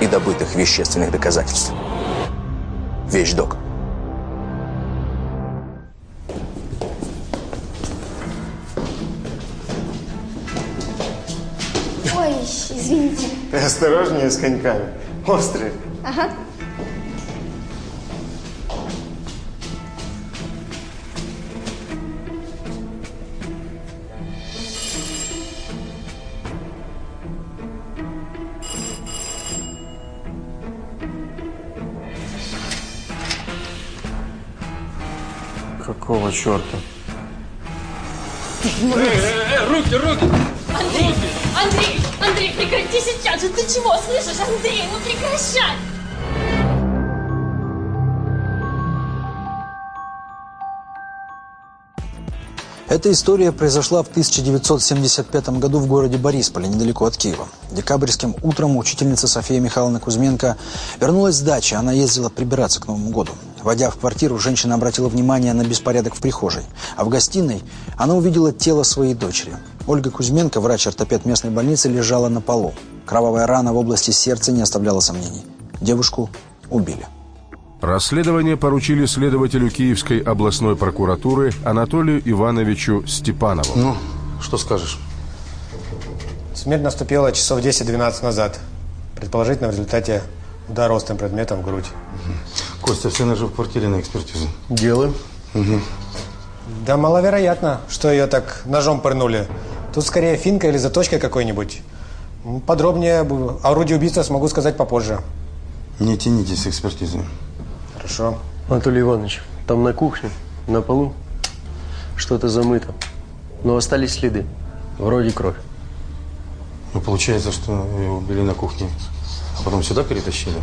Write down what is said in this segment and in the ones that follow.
и добытых вещественных доказательств. Вещдок. Ой, извините. Ты осторожнее с коньками. Острые. Ага. Черта? руки, руки! Андрей! Андрей! Андрей, прекрати сейчас же! Ты чего, слышишь, Андрей? Ну прекращай! Эта история произошла в 1975 году в городе Борисполе, недалеко от Киева. Декабрьским утром учительница София Михайловна Кузьменко вернулась с дачи. Она ездила прибираться к Новому году. Войдя в квартиру, женщина обратила внимание на беспорядок в прихожей. А в гостиной она увидела тело своей дочери. Ольга Кузьменко, врач-ортопед местной больницы, лежала на полу. Кровавая рана в области сердца не оставляла сомнений. Девушку убили. Расследование поручили следователю Киевской областной прокуратуры Анатолию Ивановичу Степанову. Ну, что скажешь? Смерть наступила часов 10-12 назад. Предположительно, в результате удара острым предметом в грудь. Костя, все ножи в квартире на экспертизу. Делаем. Угу. Да маловероятно, что ее так ножом пырнули. Тут скорее финка или заточка какой-нибудь. Подробнее об орудии убийства смогу сказать попозже. Не тяните с экспертизой. Хорошо. Анатолий Иванович, там на кухне, на полу, что-то замыто. Но остались следы. Вроде кровь. Ну, получается, что ее убили на кухне, а потом сюда перетащили?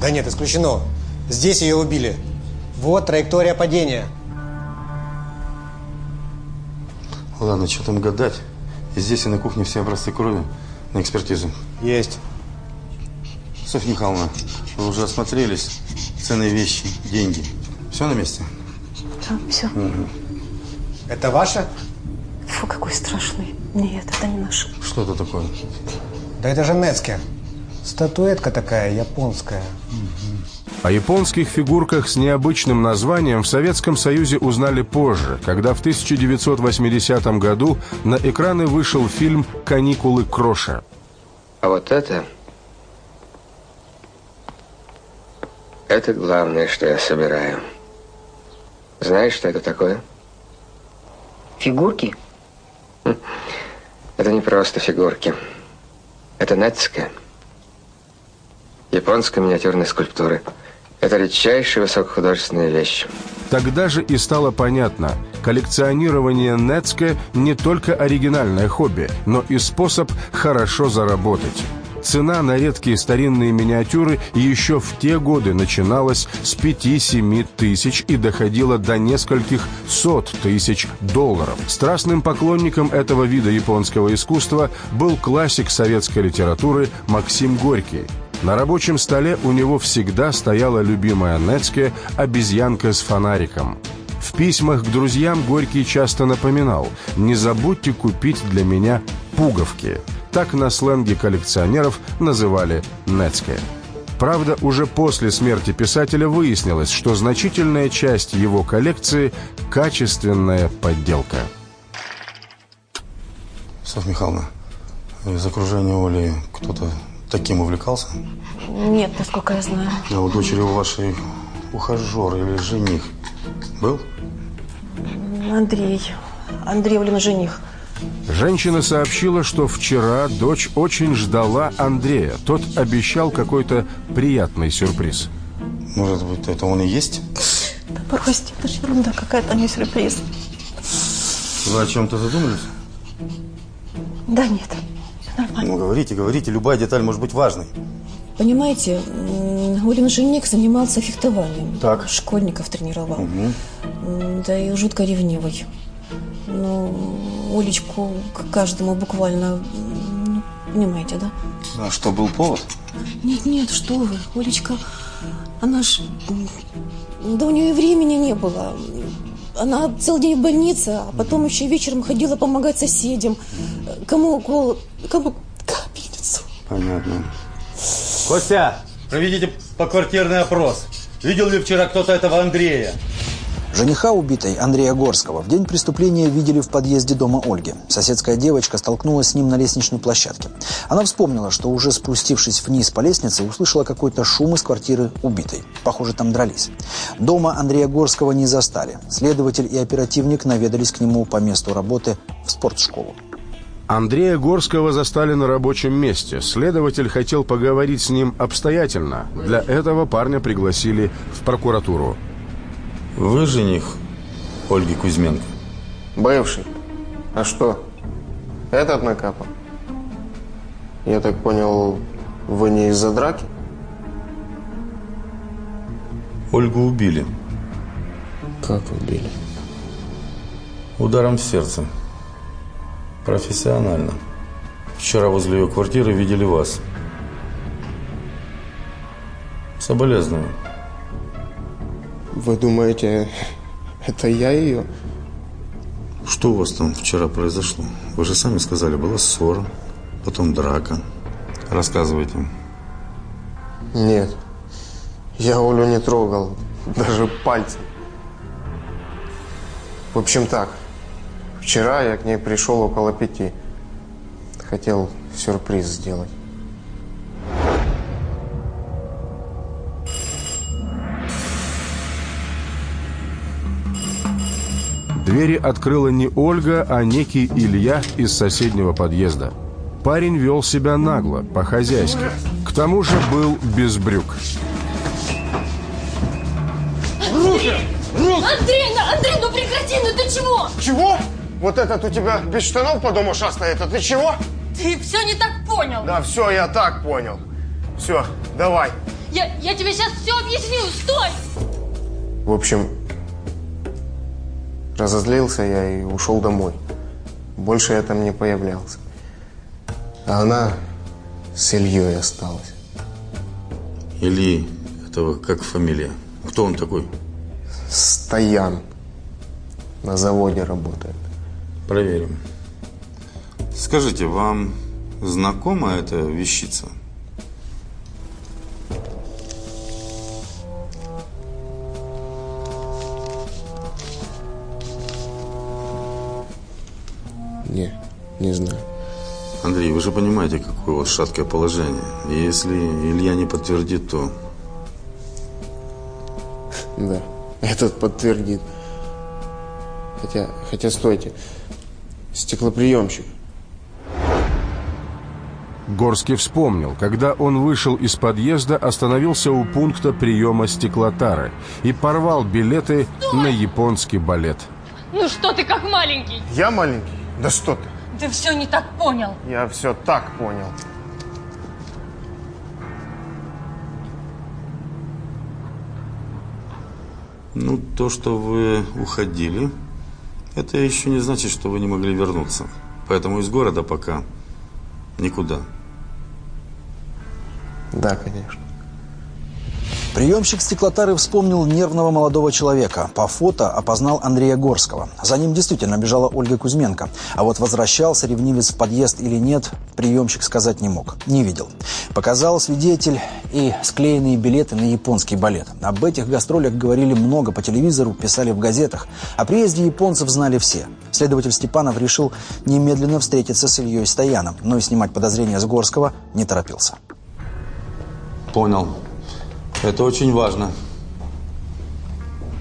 Да нет, исключено. Здесь ее убили. Вот траектория падения. Ладно, что там гадать. И здесь, и на кухне все образцы крови на экспертизу. Есть. Софья Михайловна, вы уже осмотрелись. Ценные вещи, деньги. Все на месте? Да, все. Это ваше? Фу, какой страшный. Нет, это не наш. Что это такое? Да это же Нецке. Статуэтка такая, японская. О японских фигурках с необычным названием в Советском Союзе узнали позже, когда в 1980 году на экраны вышел фильм «Каникулы Кроша». А вот это... Это главное, что я собираю. Знаешь, что это такое? Фигурки? Это не просто фигурки. Это нацика. Японской миниатюрной скульптуры. Это редчайшая высокохудожественная вещь. Тогда же и стало понятно, коллекционирование Нецке не только оригинальное хобби, но и способ хорошо заработать. Цена на редкие старинные миниатюры еще в те годы начиналась с 5-7 тысяч и доходила до нескольких сот тысяч долларов. Страстным поклонником этого вида японского искусства был классик советской литературы Максим Горький. На рабочем столе у него всегда стояла любимая Нецке «Обезьянка с фонариком». В письмах к друзьям Горький часто напоминал «Не забудьте купить для меня пуговки». Так на сленге коллекционеров называли Нецке. Правда, уже после смерти писателя выяснилось, что значительная часть его коллекции – качественная подделка. Софья Михайловна, из окружения Оли кто-то таким увлекался? Нет, насколько я знаю. А у дочери у вашей ухажер или жених был? Андрей. Андрей Олина жених. Женщина сообщила, что вчера дочь очень ждала Андрея. Тот обещал какой-то приятный сюрприз. Может быть, это он и есть? Да бросьте, это же ерунда какая-то, а не сюрприз. Вы о чем-то задумались? Да нет, нормально. Ну, говорите, говорите, любая деталь может быть важной. Понимаете, м, Олин жених занимался фехтованием. Так. Школьников тренировал. М, Да и жутко ревнивый. Ну, Олечку к каждому буквально, ну, понимаете, да? А что, был повод? Нет, нет, что вы, Олечка, она ж... Да у нее и времени не было. Она целый день в больнице, а потом еще вечером ходила помогать соседям. Кому укол, кому капельницу. Понятно. Костя, проведите поквартирный опрос. Видел ли вчера кто-то этого Андрея? Жениха убитой, Андрея Горского, в день преступления видели в подъезде дома Ольги. Соседская девочка столкнулась с ним на лестничной площадке. Она вспомнила, что уже спустившись вниз по лестнице, услышала какой-то шум из квартиры убитой. Похоже, там дрались. Дома Андрея Горского не застали. Следователь и оперативник наведались к нему по месту работы в спортшколу. Андрея Горского застали на рабочем месте. Следователь хотел поговорить с ним обстоятельно. Для этого парня пригласили в прокуратуру. Вы жених Ольги Кузьменко? Бывший. А что? Этот накапал? Я так понял, вы не из-за драки? Ольгу убили. Как убили? Ударом в сердце. Профессионально. Вчера возле ее квартиры видели вас. Соболезную. Вы думаете, это я ее? Что у вас там вчера произошло? Вы же сами сказали, была ссора, потом драка. Рассказывайте. Нет. Я Олю не трогал. Даже пальцем. В общем так. Вчера я к ней пришел около пяти. Хотел сюрприз сделать. Двери открыла не Ольга, а некий Илья из соседнего подъезда. Парень вел себя нагло, по-хозяйски. К тому же был без брюк. Руки! Андрей, ну, Андрей, ну прекрати, ну ты чего? Чего? Вот этот у тебя без штанов по дому шастает, а ты чего? Ты все не так понял. Да все, я так понял. Все, давай. Я, я тебе сейчас все объясню, стой! В общем, разозлился я и ушел домой. Больше я там не появлялся. А она с Ильей осталась. Ильи, этого как фамилия? Кто он такой? Стоян. На заводе работает. Проверим. Скажите, вам знакома эта вещица? Не, не знаю. Андрей, вы же понимаете, какое у вас шаткое положение. И если Илья не подтвердит, то... Да, этот подтвердит. Хотя, хотя стойте. Стеклоприемщик. Горский вспомнил, когда он вышел из подъезда, остановился у пункта приема стеклотары и порвал билеты на японский балет. Ну что ты как маленький? Я маленький? Да что ты? Ты все не так понял. Я все так понял. Ну, то, что вы уходили, это еще не значит, что вы не могли вернуться. Поэтому из города пока никуда. Да, конечно. Приемщик стеклотары вспомнил нервного молодого человека. По фото опознал Андрея Горского. За ним действительно бежала Ольга Кузьменко. А вот возвращался ревнивец в подъезд или нет, приемщик сказать не мог. Не видел. Показал свидетель и склеенные билеты на японский балет. Об этих гастролях говорили много по телевизору, писали в газетах. О приезде японцев знали все. Следователь Степанов решил немедленно встретиться с Ильей Стояном, но и снимать подозрения с Горского не торопился. Понял. Это очень важно.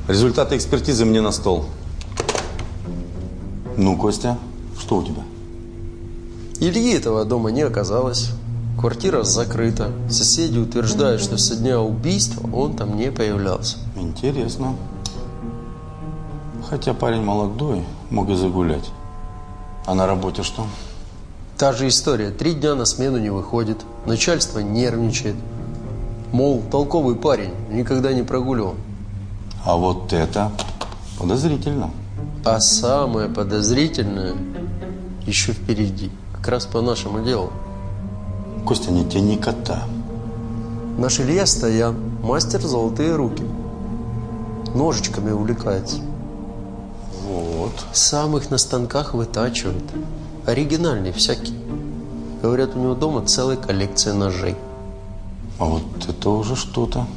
Результаты экспертизы мне на стол. Ну, Костя, что у тебя? Ильи этого дома не оказалось. Квартира закрыта. Соседи утверждают, что со дня убийства он там не появлялся. Интересно. Хотя парень молодой, мог и загулять. А на работе что? Та же история. Три дня на смену не выходит. Начальство нервничает. Мол, толковый парень, никогда не прогуливал. А вот это подозрительно. А самое подозрительное еще впереди. Как раз по нашему делу. Костя, не тяни кота. Наш Илья Стоян, мастер золотые руки. Ножичками увлекается. Вот. Сам их на станках вытачивает. Оригинальный всякий. Говорят, у него дома целая коллекция ножей. А вот это уже что-то.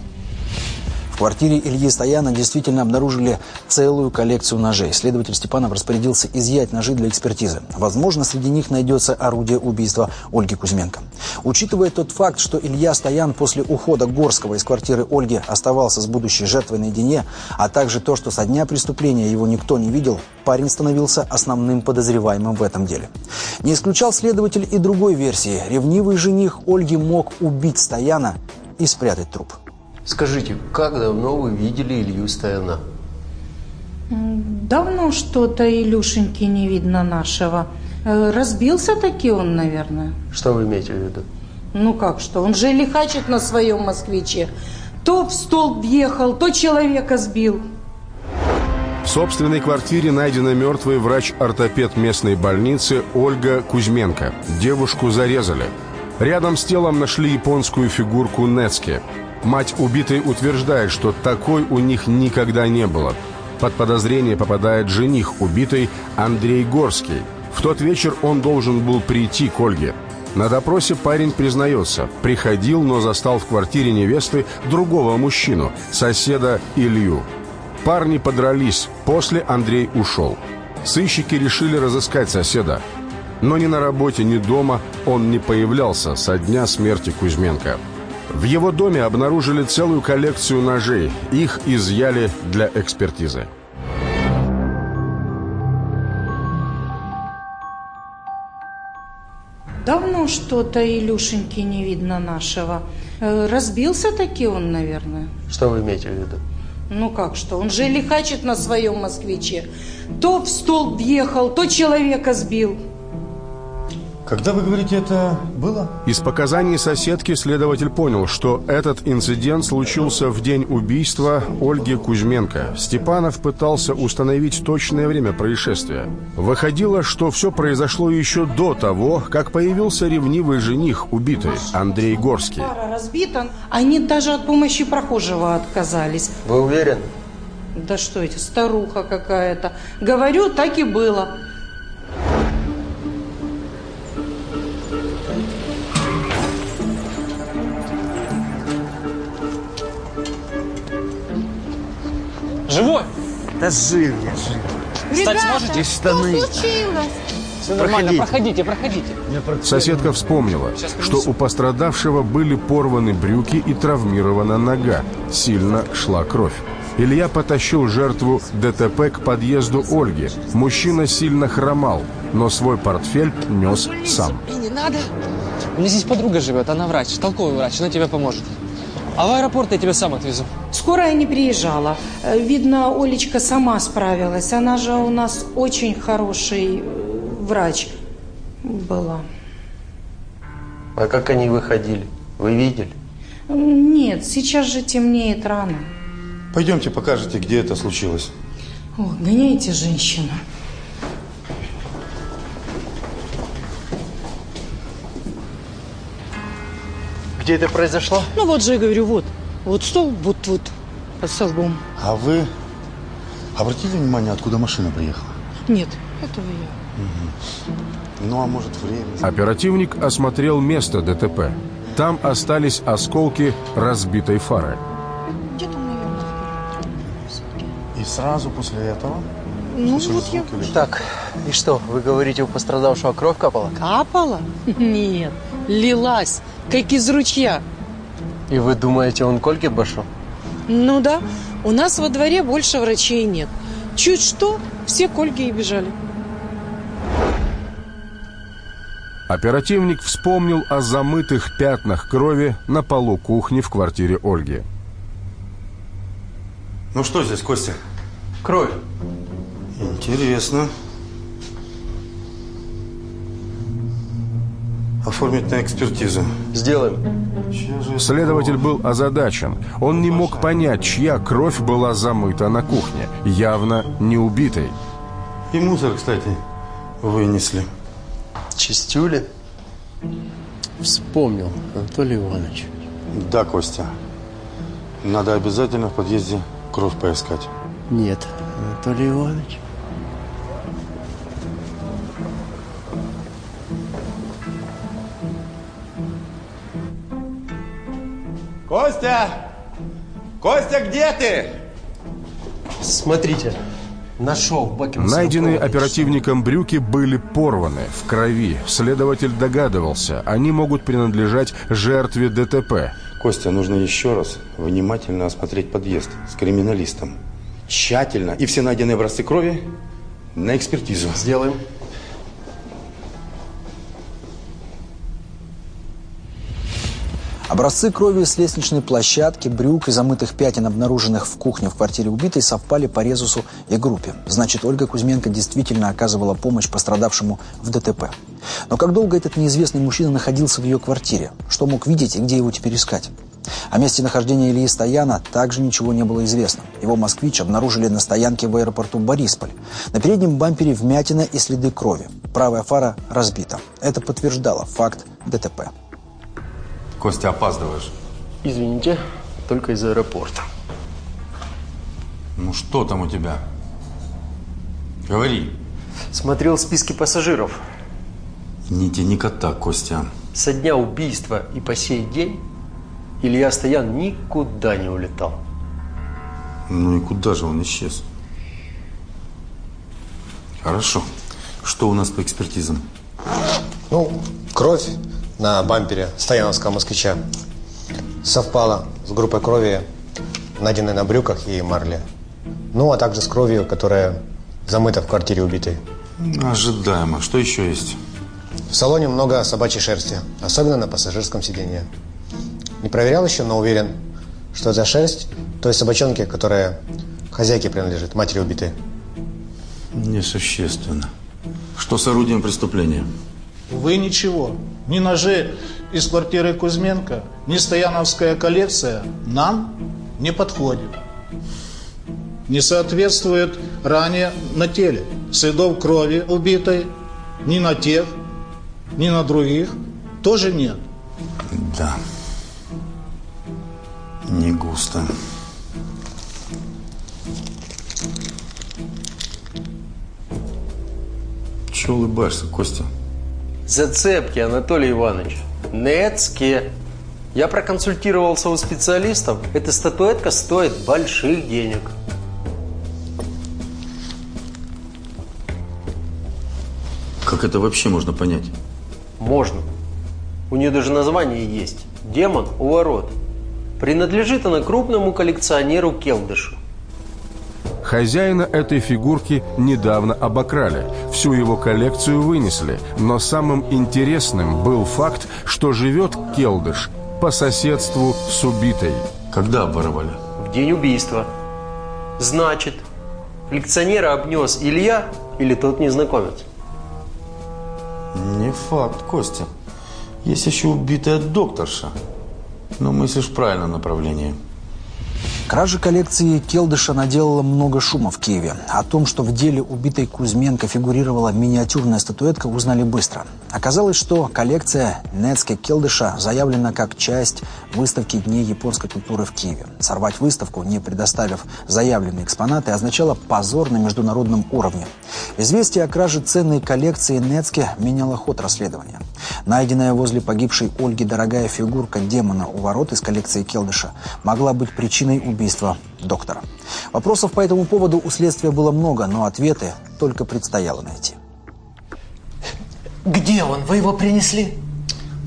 Квартире Ильи Стояна действительно обнаружили целую коллекцию ножей. Следователь Степанов распорядился изъять ножи для экспертизы. Возможно, среди них найдется орудие убийства Ольги Кузьменко. Учитывая тот факт, что Илья Стоян после ухода Горского из квартиры Ольги оставался с будущей жертвой наедине, а также то, что со дня преступления его никто не видел, парень становился основным подозреваемым в этом деле. Не исключал следователь и другой версии. Ревнивый жених Ольги мог убить Стояна и спрятать труп. Скажите, как давно вы видели Илью Стояна? Давно что-то Илюшеньки не видно нашего. Э, Разбился таки он, наверное. Что вы имеете в виду? Ну как что, он же лихачит на своем москвиче. То в столб въехал, то человека сбил. В собственной квартире найдена мертвый врач-ортопед местной больницы Ольга Кузьменко. Девушку зарезали. Рядом с телом нашли японскую фигурку Нецки. Мать убитой утверждает, что такой у них никогда не было. Под подозрение попадает жених убитой Андрей Горский. В тот вечер он должен был прийти к Ольге. На допросе парень признается, приходил, но застал в квартире невесты другого мужчину, соседа Илью. Парни подрались, после Андрей ушел. Сыщики решили разыскать соседа. Но ни на работе, ни дома он не появлялся со дня смерти Кузьменко. В его доме обнаружили целую коллекцию ножей. Их изъяли для экспертизы. Давно что-то Илюшеньки не видно нашего. Э, Разбился таки он, наверное. Что вы имеете в виду? Ну как что, он же лихачит на своем москвиче. То в столб въехал, то человека сбил. Когда вы говорите, это было? Из показаний соседки следователь понял, что этот инцидент случился в день убийства Ольги Кузьменко. Степанов пытался установить точное время происшествия. Выходило, что все произошло еще до того, как появился ревнивый жених убитой Андрей Горский. Пара разбита, они даже от помощи прохожего отказались. Вы уверены? Да что эти, старуха какая-то. Говорю, так и было. Да жив я, жив. Встать сможете? штаны. случилось? Все нормально, Проходите. проходите, проходите. Соседка вспомнила, что у пострадавшего были порваны брюки и травмирована нога. Сильно шла кровь. Илья потащил жертву ДТП к подъезду Ольги. Мужчина сильно хромал, но свой портфель нес сам. И не надо. У меня здесь подруга живет, она врач, толковый врач, она тебе поможет. А в аэропорт я тебя сам отвезу. Скорая не приезжала. Э, Видно, Олечка сама справилась. Она же у нас очень хороший э, врач была. А как они выходили? Вы видели? Нет, сейчас же темнеет рано. Пойдемте покажете, где это случилось. О, гоняйте женщину. Где это произошло? Ну вот же я говорю, вот. Вот стол, вот вот под столбом. А вы обратили внимание, откуда машина приехала? Нет, этого я. Ну, а может, время? Оперативник осмотрел место ДТП. Там остались осколки разбитой фары. Где-то, наверное, И сразу после этого? Ну, После вот я... или- Так, и что, вы говорите, у пострадавшего кровь капала? Капала? Нет, лилась, как из ручья. И вы думаете, он Кольке башил? Ну да, у нас во дворе больше врачей нет. Чуть что, все к Ольге и бежали. Оперативник вспомнил о замытых пятнах крови на полу кухни в квартире Ольги. Ну что здесь, Костя? Кровь. Интересно. Оформить на экспертизу. Сделаем. Следователь был озадачен. Он не мог понять, чья кровь была замыта на кухне. Явно не убитой. И мусор, кстати, вынесли. Чистюли? Вспомнил, Анатолий Иванович. Да, Костя. Надо обязательно в подъезде кровь поискать. Нет, Анатолий Иванович. Костя! Костя, где ты? Смотрите, нашел баке Найденные оперативником брюки были порваны, в крови. Следователь догадывался, они могут принадлежать жертве ДТП. Костя, нужно еще раз внимательно осмотреть подъезд с криминалистом. Тщательно. И все найденные образцы крови на экспертизу. Сделаем. Образцы крови с лестничной площадки, брюк и замытых пятен, обнаруженных в кухне в квартире убитой, совпали по резусу и группе. Значит, Ольга Кузьменко действительно оказывала помощь пострадавшему в ДТП. Но как долго этот неизвестный мужчина находился в ее квартире? Что мог видеть и где его теперь искать? О месте нахождения Ильи Стояна также ничего не было известно. Его «Москвич» обнаружили на стоянке в аэропорту Борисполь. На переднем бампере вмятина и следы крови. Правая фара разбита. Это подтверждало факт ДТП. Костя, опаздываешь. Извините, только из аэропорта. Ну что там у тебя? Говори. Смотрел списки пассажиров. Не тяни кота, Костя. Со дня убийства и по сей день Илья Стоян никуда не улетал. Ну и куда же он исчез? Хорошо. Что у нас по экспертизам? Ну, кровь на бампере стояновского москвича совпала с группой крови, найденной на брюках и марле. Ну, а также с кровью, которая замыта в квартире убитой. Ожидаемо. Что еще есть? В салоне много собачьей шерсти, особенно на пассажирском сиденье. Не проверял еще, но уверен, что за шерсть той собачонки, которая хозяйке принадлежит, матери убитой. Несущественно. Что с орудием преступления? Вы ничего. Ни ножи из квартиры Кузьменко, ни стояновская коллекция нам не подходит. Не соответствует ранее на теле. Следов крови убитой ни на тех, ни на других тоже нет. Да. Не густо. Чего улыбаешься, Костя? Зацепки, Анатолий Иванович. Нецкие. Я проконсультировался у специалистов. Эта статуэтка стоит больших денег. Как это вообще можно понять? Можно. У нее даже название есть. Демон у ворот. Принадлежит она крупному коллекционеру Келдышу. Хозяина этой фигурки недавно обокрали. Всю его коллекцию вынесли. Но самым интересным был факт, что живет Келдыш по соседству с убитой. Когда обворовали? В день убийства. Значит, коллекционера обнес Илья или тот незнакомец? Не факт, Костя. Есть еще убитая докторша. Но мыслишь в правильном направлении. Кража коллекции Келдыша наделала много шума в Киеве. О том, что в деле убитой Кузьменко фигурировала миниатюрная статуэтка, узнали быстро. Оказалось, что коллекция Нецке Келдыша заявлена как часть выставки Дней японской культуры в Киеве. Сорвать выставку, не предоставив заявленные экспонаты, означало позор на международном уровне. Известие о краже ценной коллекции Нецке меняло ход расследования. Найденная возле погибшей Ольги дорогая фигурка демона у ворот из коллекции Келдыша могла быть причиной убийства доктора. Вопросов по этому поводу у следствия было много, но ответы только предстояло найти. Где он? Вы его принесли?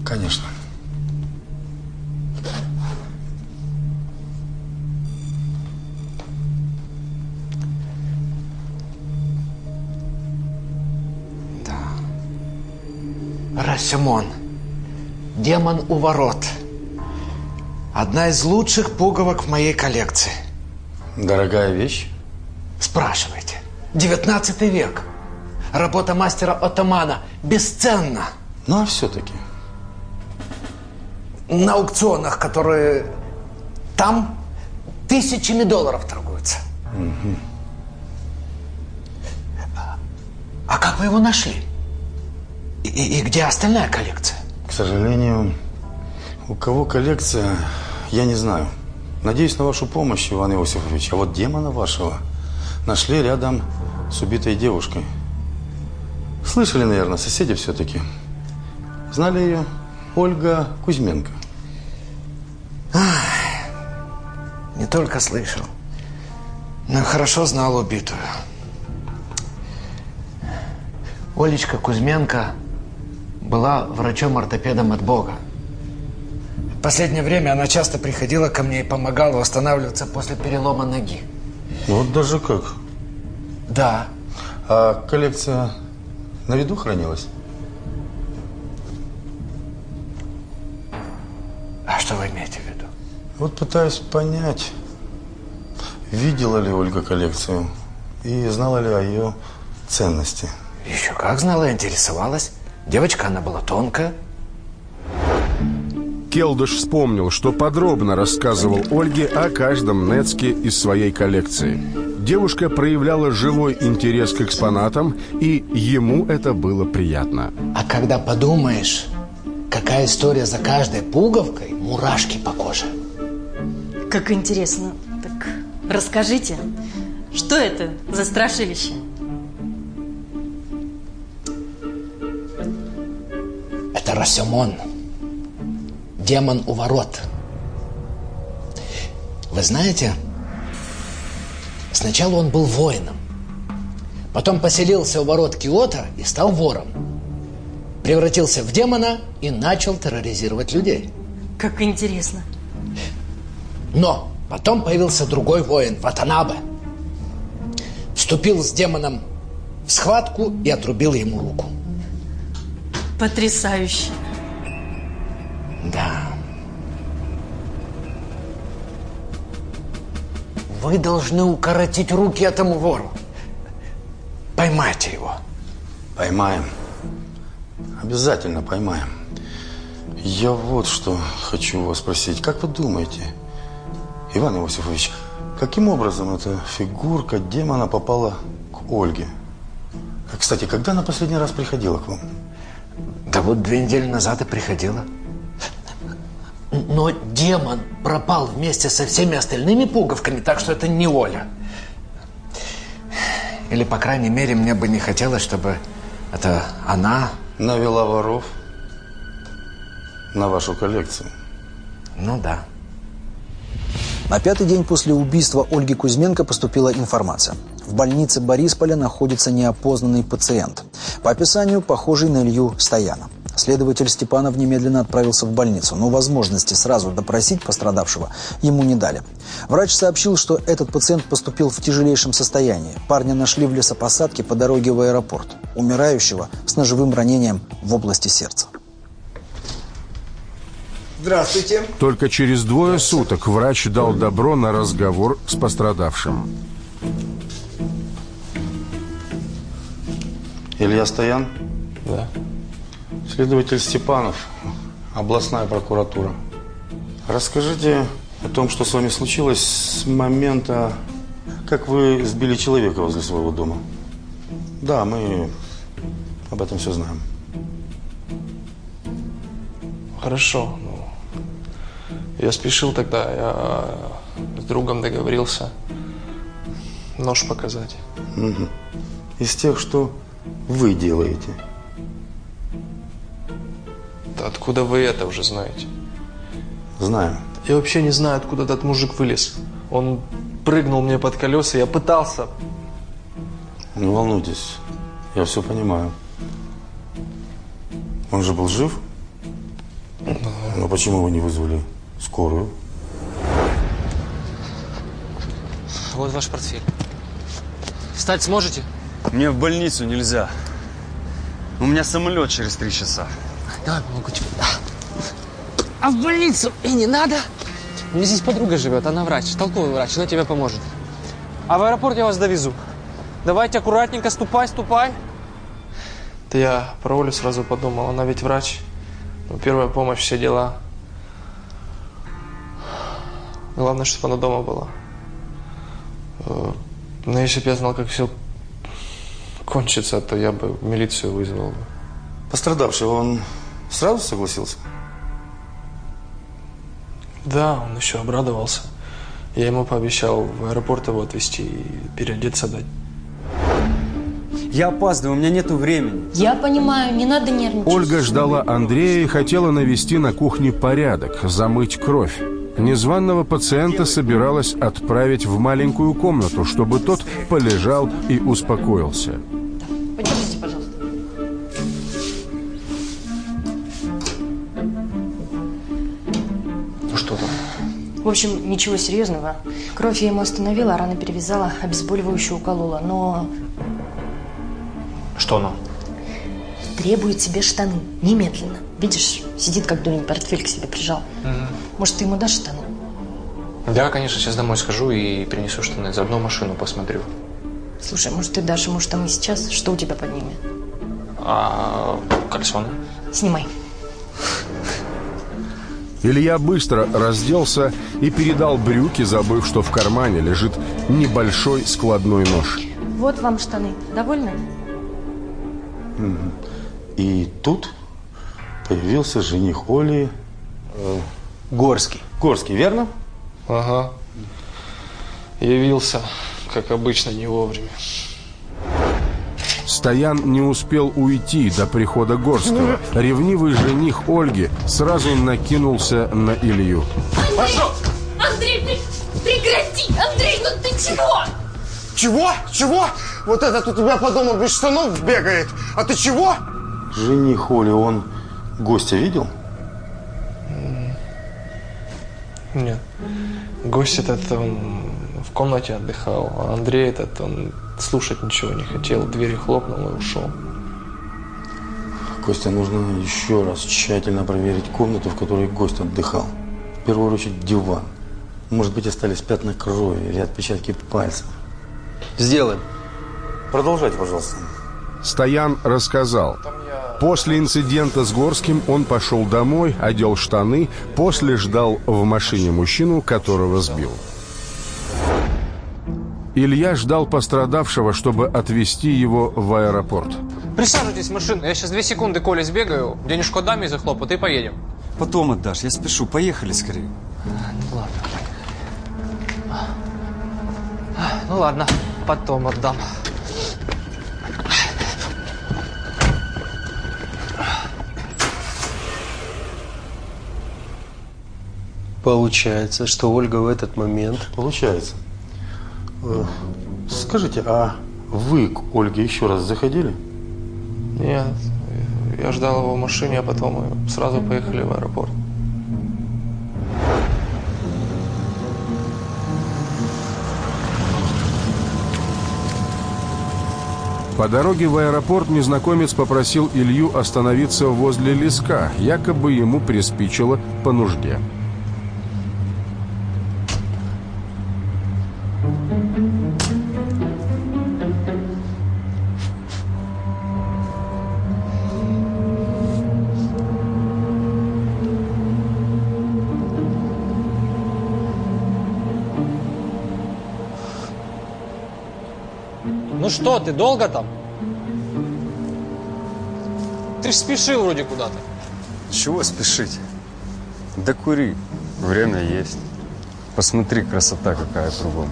Конечно. Расимон. Демон у ворот. Одна из лучших пуговок в моей коллекции. Дорогая вещь? Спрашивайте. 19 век. Работа мастера Отамана бесценна. Ну, а все-таки, на аукционах, которые там тысячами долларов торгуются. А как вы его нашли? И, и- и где остальная коллекция? К сожалению, у кого коллекция, я не знаю. Надеюсь на вашу помощь, Иван Иосифович. А вот демона вашего нашли рядом с убитой девушкой. Слышали, наверное, соседи все-таки. Знали ее Ольга Кузьменко. Не только слышал, но хорошо знал убитую. Олечка Кузьменко была врачом-ортопедом от Бога. В последнее время она часто приходила ко мне и помогала восстанавливаться после перелома ноги. Вот даже как. Да. А коллекция на виду хранилась? А что вы имеете в виду? Вот пытаюсь понять, видела ли Ольга коллекцию и знала ли о ее ценности. Еще как знала, интересовалась. Девочка она была тонкая. Келдыш вспомнил, что подробно рассказывал Ольге о каждом Нецке из своей коллекции. Девушка проявляла живой интерес к экспонатам, и ему это было приятно. А когда подумаешь, какая история за каждой пуговкой, мурашки по коже. Как интересно. Так расскажите, что это за страшилище? Это Расемон. Демон у ворот. Вы знаете, сначала он был воином. Потом поселился у ворот Киота и стал вором. Превратился в демона и начал терроризировать людей. Как интересно. Но потом появился другой воин, Ватанабе. Вступил с демоном в схватку и отрубил ему руку. Потрясающе. Да. Вы должны укоротить руки этому вору. Поймайте его. Поймаем. Обязательно поймаем. Я вот что хочу вас спросить. Как вы думаете, Иван Иосифович, каким образом эта фигурка демона попала к Ольге? Кстати, когда она последний раз приходила к вам? Да вот две недели назад и приходила. Но демон пропал вместе со всеми остальными пуговками, так что это не Оля. Или, по крайней мере, мне бы не хотелось, чтобы это она... Навела воров на вашу коллекцию. Ну да. На пятый день после убийства Ольги Кузьменко поступила информация. В больнице Борисполя находится неопознанный пациент. По описанию похожий на Илью Стояна. Следователь Степанов немедленно отправился в больницу, но возможности сразу допросить пострадавшего ему не дали. Врач сообщил, что этот пациент поступил в тяжелейшем состоянии. Парня нашли в лесопосадке по дороге в аэропорт. Умирающего с ножевым ранением в области сердца. Здравствуйте. Только через двое суток врач дал добро на разговор с пострадавшим. Илья Стоян? Да. Следователь Степанов, областная прокуратура. Расскажите о том, что с вами случилось с момента, как вы сбили человека возле своего дома. Да, мы об этом все знаем. Хорошо. Ну, я спешил тогда, я с другом договорился нож показать. Мгм. Из тех, что вы делаете. Да откуда вы это уже знаете? Знаю. Я вообще не знаю, откуда этот мужик вылез. Он прыгнул мне под колеса, я пытался. Не волнуйтесь, я все понимаю. Он же был жив? Но почему вы не вызвали скорую? Вот ваш портфель. Встать сможете? Мне в больницу нельзя. У меня самолет через три часа. Давай помогу тебе. А в больницу и не надо? У меня здесь подруга живет, она врач, толковый врач, она тебе поможет. А в аэропорт я вас довезу. Давайте аккуратненько, ступай, ступай. Да я про Олю сразу подумал, она ведь врач. Ну, первая помощь, все дела. Главное, чтобы она дома была. Э, Но если бы я знал, как все кончится, то я бы милицию вызвал бы. Пострадавший, он сразу согласился? Да, он еще обрадовался. Я ему пообещал в аэропорт его отвезти и переодеться дать. Я опаздываю, у меня нету времени. Я понимаю, не надо нервничать. Ольга ждала Андрея и хотела навести на кухне порядок, замыть кровь. Незваного пациента собиралась отправить в маленькую комнату, чтобы тот полежал и успокоился. В общем, ничего серьезного. Кровь я ему остановила, раны перевязала, обезболивающую уколола. Но Что оно? требует себе штаны. Немедленно. Видишь, сидит как дурень, портфель к себе прижал. Может, ты ему дашь штаны? Да, конечно, сейчас домой схожу и принесу штаны. Заодно машину посмотрю. Слушай, может, ты дашь ему штаны сейчас? Что у тебя под ними? А кальсоны? Снимай. Илья быстро разделся и передал брюки, забыв, что в кармане лежит небольшой складной нож. Вот вам штаны. Довольны? И тут появился жених Оли... э, Горский. Горский, верно? Ага. Явился, как обычно, не вовремя. Стоян не успел уйти до прихода Горского. Ревнивый жених Ольги сразу накинулся на Илью. Пошел! Андрей, пре- прекрати! Андрей, ну ты чего? Чего? Чего? Вот этот у тебя по дому без штанов бегает. А ты чего? Жених Оли, он гостя видел? Нет. Гость этот, он в комнате отдыхал, а Андрей этот, он слушать ничего не хотел, двери хлопнул и ушел. Костя, нужно еще раз тщательно проверить комнату, в которой гость отдыхал. В первую очередь диван. Может быть, остались пятна крови или отпечатки пальцев. Сделаем. Продолжайте, пожалуйста. Стоян рассказал. После инцидента с Горским он пошел домой, одел штаны, после ждал в машине мужчину, которого сбил. Илья ждал пострадавшего, чтобы отвезти его в аэропорт. Присаживайтесь в машину, я сейчас две секунды Коле сбегаю, денежку отдам и захлопот, и поедем. Потом отдашь, я спешу. Поехали скорее. Ну ладно. Ну ладно, потом отдам. Получается, что Ольга в этот момент... Получается. Скажите, а вы к Ольге еще раз заходили? Нет, я ждал его в машине, а потом мы сразу поехали в аэропорт. По дороге в аэропорт незнакомец попросил Илью остановиться возле леска, якобы ему приспичило по нужде. Что ты, долго там? Ты ж спешил вроде куда-то. Чего спешить? Да кури, время есть. Посмотри, красота какая кругом.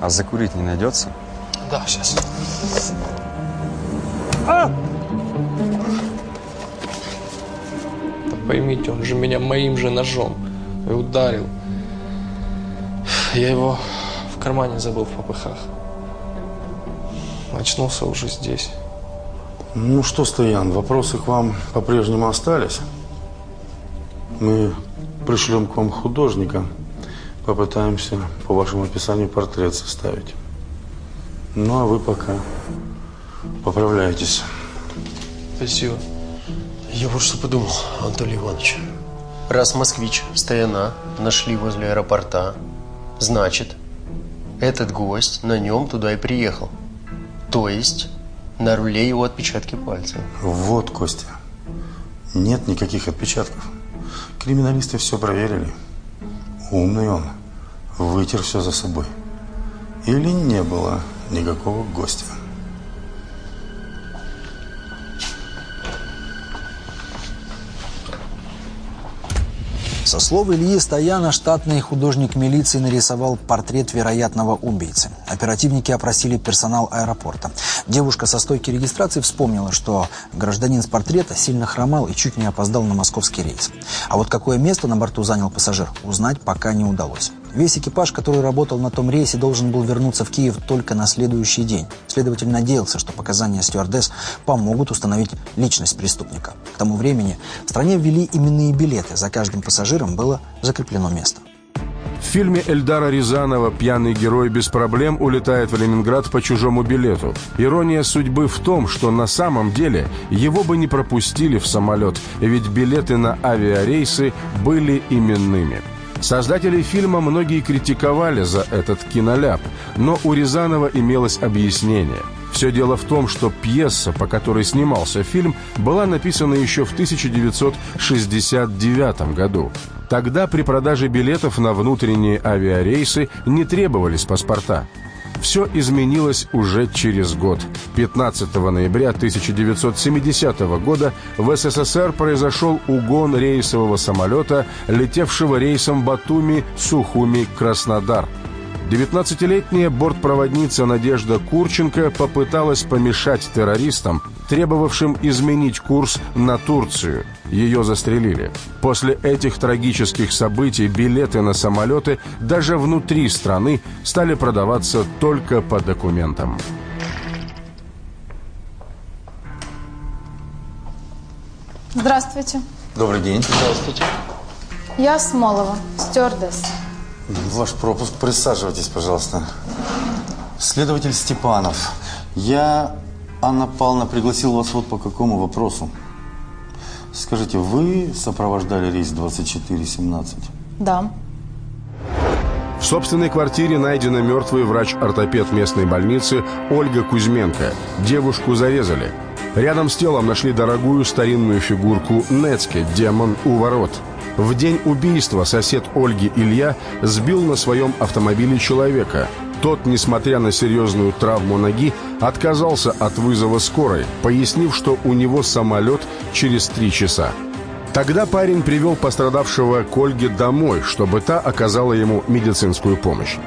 А закурить не найдется? Да, сейчас. Да поймите, он же меня моим же ножом и ударил. Я его кармане забыл в попыхах. Очнулся уже здесь. Ну что, Стоян, вопросы к вам по-прежнему остались? Мы пришлем к вам художника, попытаемся по вашему описанию портрет составить. Ну, а вы пока поправляйтесь. Спасибо. Я вот что подумал, Анатолий Иванович. Раз москвич Стояна нашли возле аэропорта, значит, этот гость на нем туда и приехал. То есть, на руле его отпечатки пальцев. Вот, Костя, нет никаких отпечатков. Криминалисты все проверили. Умный он. Вытер все за собой. Или не было никакого гостя. Со слов Ильи Стояна, штатный художник милиции нарисовал портрет вероятного убийцы. Оперативники опросили персонал аэропорта. Девушка со стойки регистрации вспомнила, что гражданин с портрета сильно хромал и чуть не опоздал на московский рейс. А вот какое место на борту занял пассажир, узнать пока не удалось. Весь экипаж, который работал на том рейсе, должен был вернуться в Киев только на следующий день. Следователь надеялся, что показания стюардесс помогут установить личность преступника. К тому времени в стране ввели именные билеты. За каждым пассажиром было закреплено место. В фильме Эльдара Рязанова пьяный герой без проблем улетает в Ленинград по чужому билету. Ирония судьбы в том, что на самом деле его бы не пропустили в самолет, ведь билеты на авиарейсы были именными. Создатели фильма многие критиковали за этот киноляп, но у Рязанова имелось объяснение. Все дело в том, что пьеса, по которой снимался фильм, была написана еще в 1969 году. Тогда при продаже билетов на внутренние авиарейсы не требовались паспорта. Все изменилось уже через год. 15 ноября 1970 года в СССР произошел угон рейсового самолета, летевшего рейсом Батуми-Сухуми-Краснодар. 19-летняя бортпроводница Надежда Курченко попыталась помешать террористам, требовавшим изменить курс на Турцию. Ее застрелили. После этих трагических событий билеты на самолеты даже внутри страны стали продаваться только по документам. Здравствуйте. Добрый день. Здравствуйте. Я Смолова, стюардесс. Ваш пропуск. Присаживайтесь, пожалуйста. Следователь Степанов. Я, Анна Павловна, пригласил вас вот по какому вопросу. Скажите, вы сопровождали рейс 2417? Да. В собственной квартире найдена мертвый врач-ортопед местной больницы Ольга Кузьменко. Девушку зарезали. Рядом с телом нашли дорогую старинную фигурку Нецке, демон у ворот. В день убийства сосед Ольги Илья сбил на своем автомобиле человека. Тот, несмотря на серьезную травму ноги, отказался от вызова скорой, пояснив, что у него самолет через три часа. Тогда парень привел пострадавшего к Ольге домой, чтобы та оказала ему медицинскую помощь.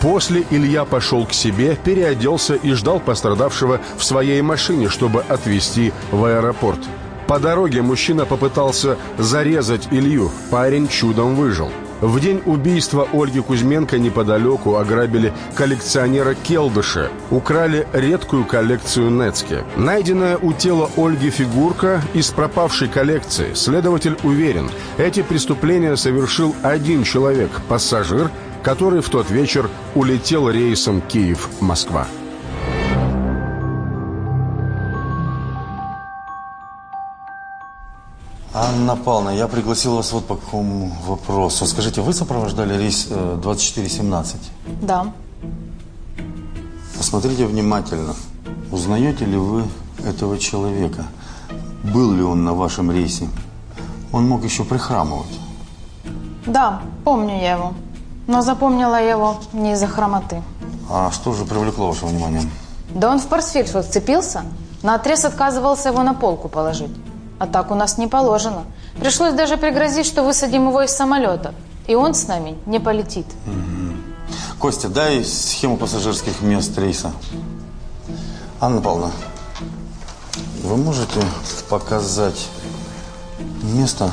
После Илья пошел к себе, переоделся и ждал пострадавшего в своей машине, чтобы отвезти в аэропорт. По дороге мужчина попытался зарезать Илью. Парень чудом выжил. В день убийства Ольги Кузьменко неподалеку ограбили коллекционера Келдыша. Украли редкую коллекцию Нецки. Найденная у тела Ольги фигурка из пропавшей коллекции. Следователь уверен, эти преступления совершил один человек, пассажир, который в тот вечер улетел рейсом Киев-Москва. Анна Павловна, я пригласил вас вот по какому вопросу. Скажите, вы сопровождали рейс э, 2417? Да. Посмотрите внимательно. Узнаете ли вы этого человека? Был ли он на вашем рейсе? Он мог еще прихрамывать. Да, помню я его. Но запомнила я его не из-за хромоты. А что же привлекло ваше внимание? Да он в портфель что вцепился, на отрез отказывался его на полку положить. А так у нас не положено. Пришлось даже пригрозить, что высадим его из самолета. И он с нами не полетит. Костя, дай схему пассажирских мест рейса. Анна Павловна, вы можете показать место,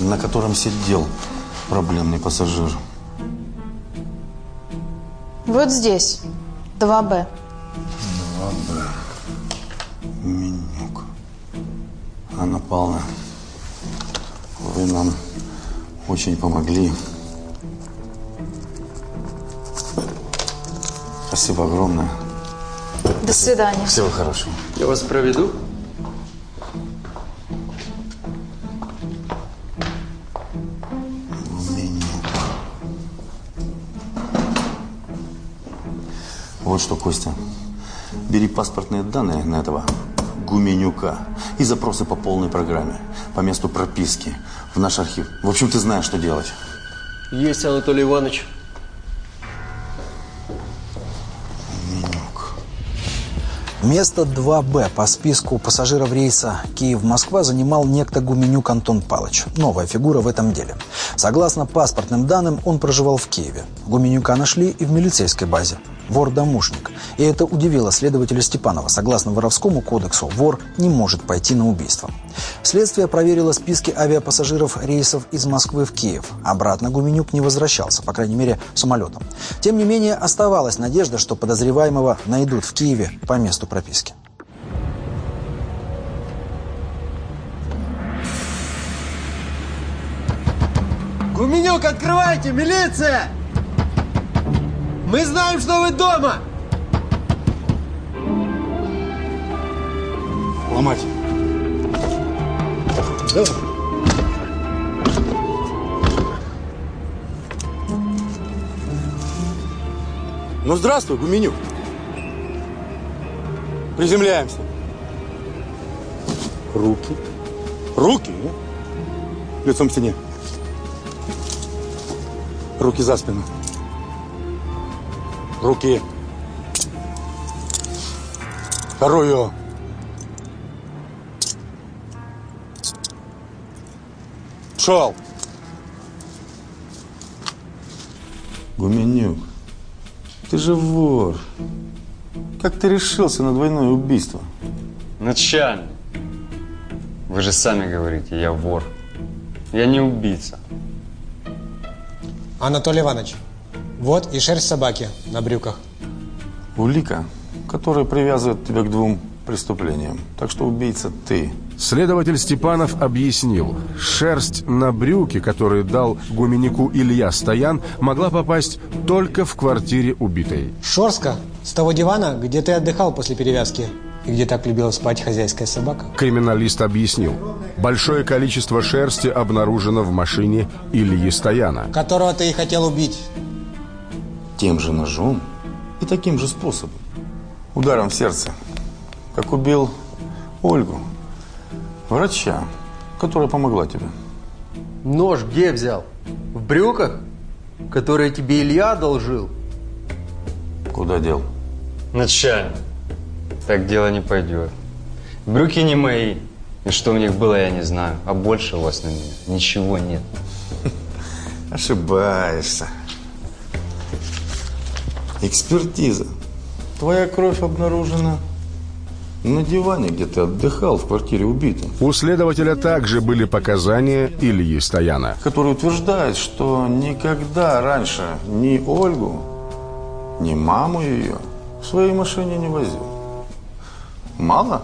на котором сидел проблемный пассажир? Вот здесь, 2Б. 2Б. Анна Павловна, вы нам очень помогли. Спасибо огромное. До свидания. Всего хорошего. Я вас проведу. Вот что, Костя, бери паспортные данные на этого Гуменюка и запросы по полной программе, по месту прописки, в наш архив. В общем, ты знаешь, что делать. Есть, Анатолий Иванович. Место 2Б по списку пассажиров рейса Киев-Москва занимал некто Гуменюк Антон Палыч. Новая фигура в этом деле. Согласно паспортным данным, он проживал в Киеве. Гуменюка нашли и в милицейской базе. Вор-домушник. И это удивило следователя Степанова. Согласно воровскому кодексу, вор не может пойти на убийство. Следствие проверило списки авиапассажиров рейсов из Москвы в Киев. Обратно Гуменюк не возвращался, по крайней мере, самолетом. Тем не менее, оставалась надежда, что подозреваемого найдут в Киеве по месту прописки. Гуменюк, открывайте! Милиция! Мы знаем, что вы дома! Ломать. Давай. Ну, здравствуй, Гуменюк. Приземляемся. Руки. Руки. ну. Лицом к стене. Руки за спину. Руки. Вторую. Пшел. Гуменюк, ты же вор. Как ты решился на двойное убийство? Начальник, вы же сами говорите, я вор. Я не убийца. Анатолий Иванович, вот и шерсть собаки на брюках. Улика, которая привязывает тебя к двум преступлениям. Так что убийца ты. Следователь Степанов объяснил, шерсть на брюки, которые дал гуменнику Илья Стоян, могла попасть только в квартире убитой. Шорска с того дивана, где ты отдыхал после перевязки и где так любила спать хозяйская собака. Криминалист объяснил, большое количество шерсти обнаружено в машине Ильи Стояна. Которого ты и хотел убить. Тем же ножом и таким же способом. Ударом в сердце. Как убил Ольгу, врача, которая помогла тебе. Нож где взял? В брюках? Которые тебе Илья одолжил? Куда дел? Начальник, так дело не пойдет. Брюки не мои. И что в них было, я не знаю. А больше у вас на меня ничего нет. Ошибаешься. Экспертиза. Твоя кровь обнаружена на диване, где ты отдыхал в квартире убитым. У следователя также были показания Ильи Стояна. Который утверждает, что никогда раньше ни Ольгу, ни маму ее в своей машине не возил. Мало?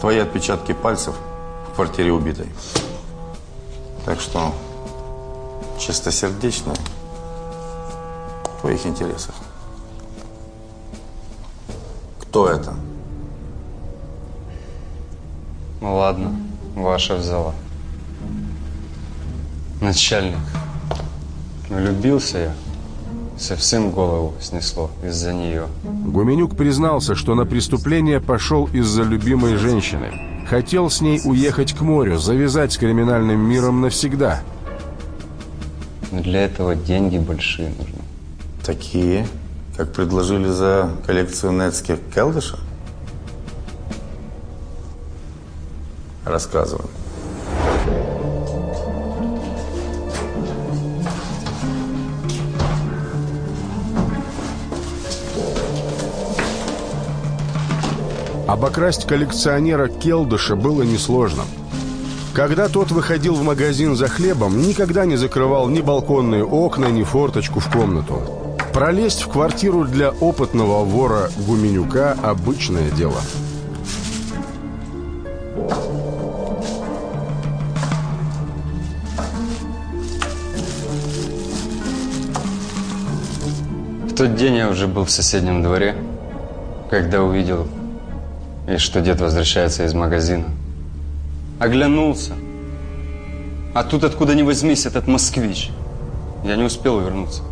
Твои отпечатки пальцев в квартире убитой. Так что чистосердечно в твоих интересах. Кто это? Ну ладно, ваша взяла. Начальник, влюбился я. Совсем голову снесло из-за нее. Гуменюк признался, что на преступление пошел из-за любимой женщины. Хотел с ней уехать к морю, завязать с криминальным миром навсегда. Но для этого деньги большие нужны. Такие, как предложили за коллекцию нетских келдыша? Рассказывай. Обокрасть коллекционера Келдыша было несложно. Когда тот выходил в магазин за хлебом, никогда не закрывал ни балконные окна, ни форточку в комнату. Пролезть в квартиру для опытного вора Гуменюка – обычное дело. В тот день я уже был в соседнем дворе, когда увидел, что дед возвращается из магазина. Оглянулся. А тут откуда ни возьмись этот москвич. Я не успел вернуться.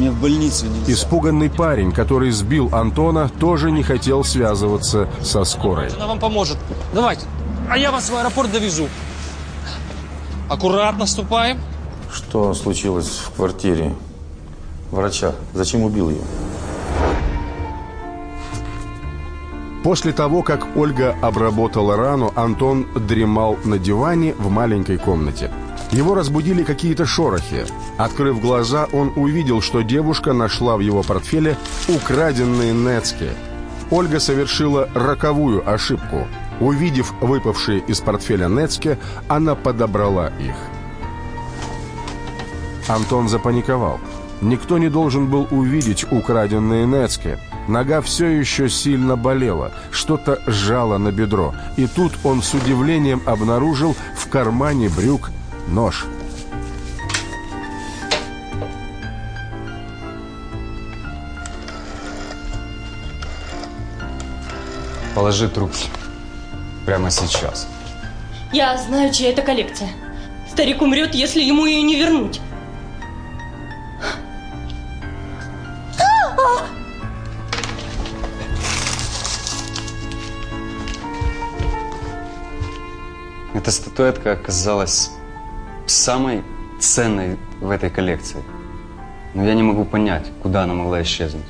Мне в больницу нельзя. Испуганный парень, который сбил Антона, тоже не хотел связываться со скорой. Она вам поможет. Давайте. А я вас в аэропорт довезу. Аккуратно ступаем. Что случилось в квартире врача? Зачем убил ее? После того, как Ольга обработала рану, Антон дремал на диване в маленькой комнате. Его разбудили какие-то шорохи. Открыв глаза, он увидел, что девушка нашла в его портфеле украденные нецки. Ольга совершила роковую ошибку. Увидев выпавшие из портфеля нецки, она подобрала их. Антон запаниковал. Никто не должен был увидеть украденные нецки. Нога все еще сильно болела, что-то сжало на бедро. И тут он с удивлением обнаружил в кармане брюк нож. Положи трубки. Прямо сейчас. Я знаю, чья это коллекция. Старик умрет, если ему ее не вернуть. Эта статуэтка оказалась самой ценной в этой коллекции. Но я не могу понять, куда она могла исчезнуть.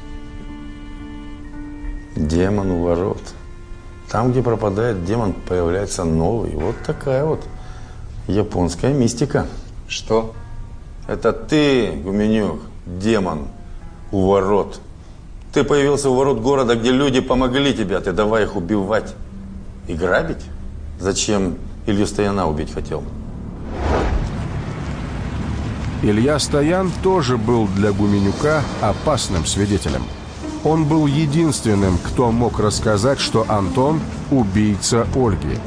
Демон у ворот. Там, где пропадает демон, появляется новый. Вот такая вот японская мистика. Что? Это ты, Гуменюк, демон у ворот. Ты появился у ворот города, где люди помогли тебе, а ты давай их убивать и грабить? Зачем Илью Стояна убить хотел? Илья Стоян тоже был для Гуменюка опасным свидетелем. Он был единственным, кто мог рассказать, что Антон – убийца Ольги.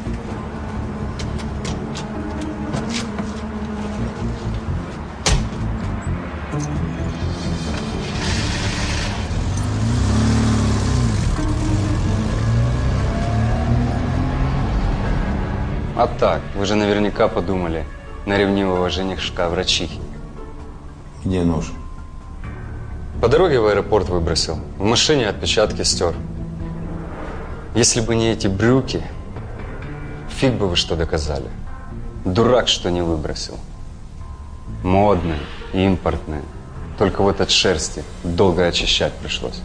А так, вы же наверняка подумали на ревнивого женишка врачихи. Где нож? По дороге в аэропорт выбросил. В машине отпечатки стер. Если бы не эти брюки, фиг бы вы что доказали. Дурак, что не выбросил. Модные, импортные. Только вот от шерсти долго очищать пришлось.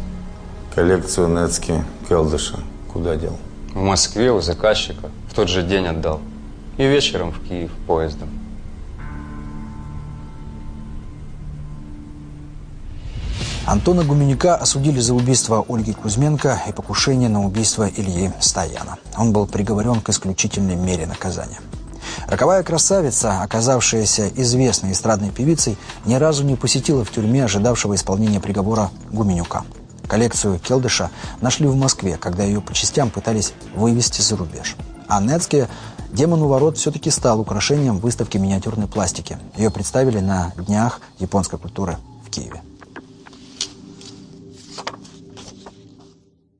Коллекцию Нецки Келдыша куда дел? В Москве у заказчика в тот же день отдал. И вечером в Киев поездом. Антона Гуменюка осудили за убийство Ольги Кузьменко и покушение на убийство Ильи Стояна. Он был приговорен к исключительной мере наказания. Роковая красавица, оказавшаяся известной эстрадной певицей, ни разу не посетила в тюрьме ожидавшего исполнения приговора Гуменюка. Коллекцию Келдыша нашли в Москве, когда ее по частям пытались вывести за рубеж. А Нецке демон у ворот все-таки стал украшением выставки миниатюрной пластики. Ее представили на Днях японской культуры в Киеве.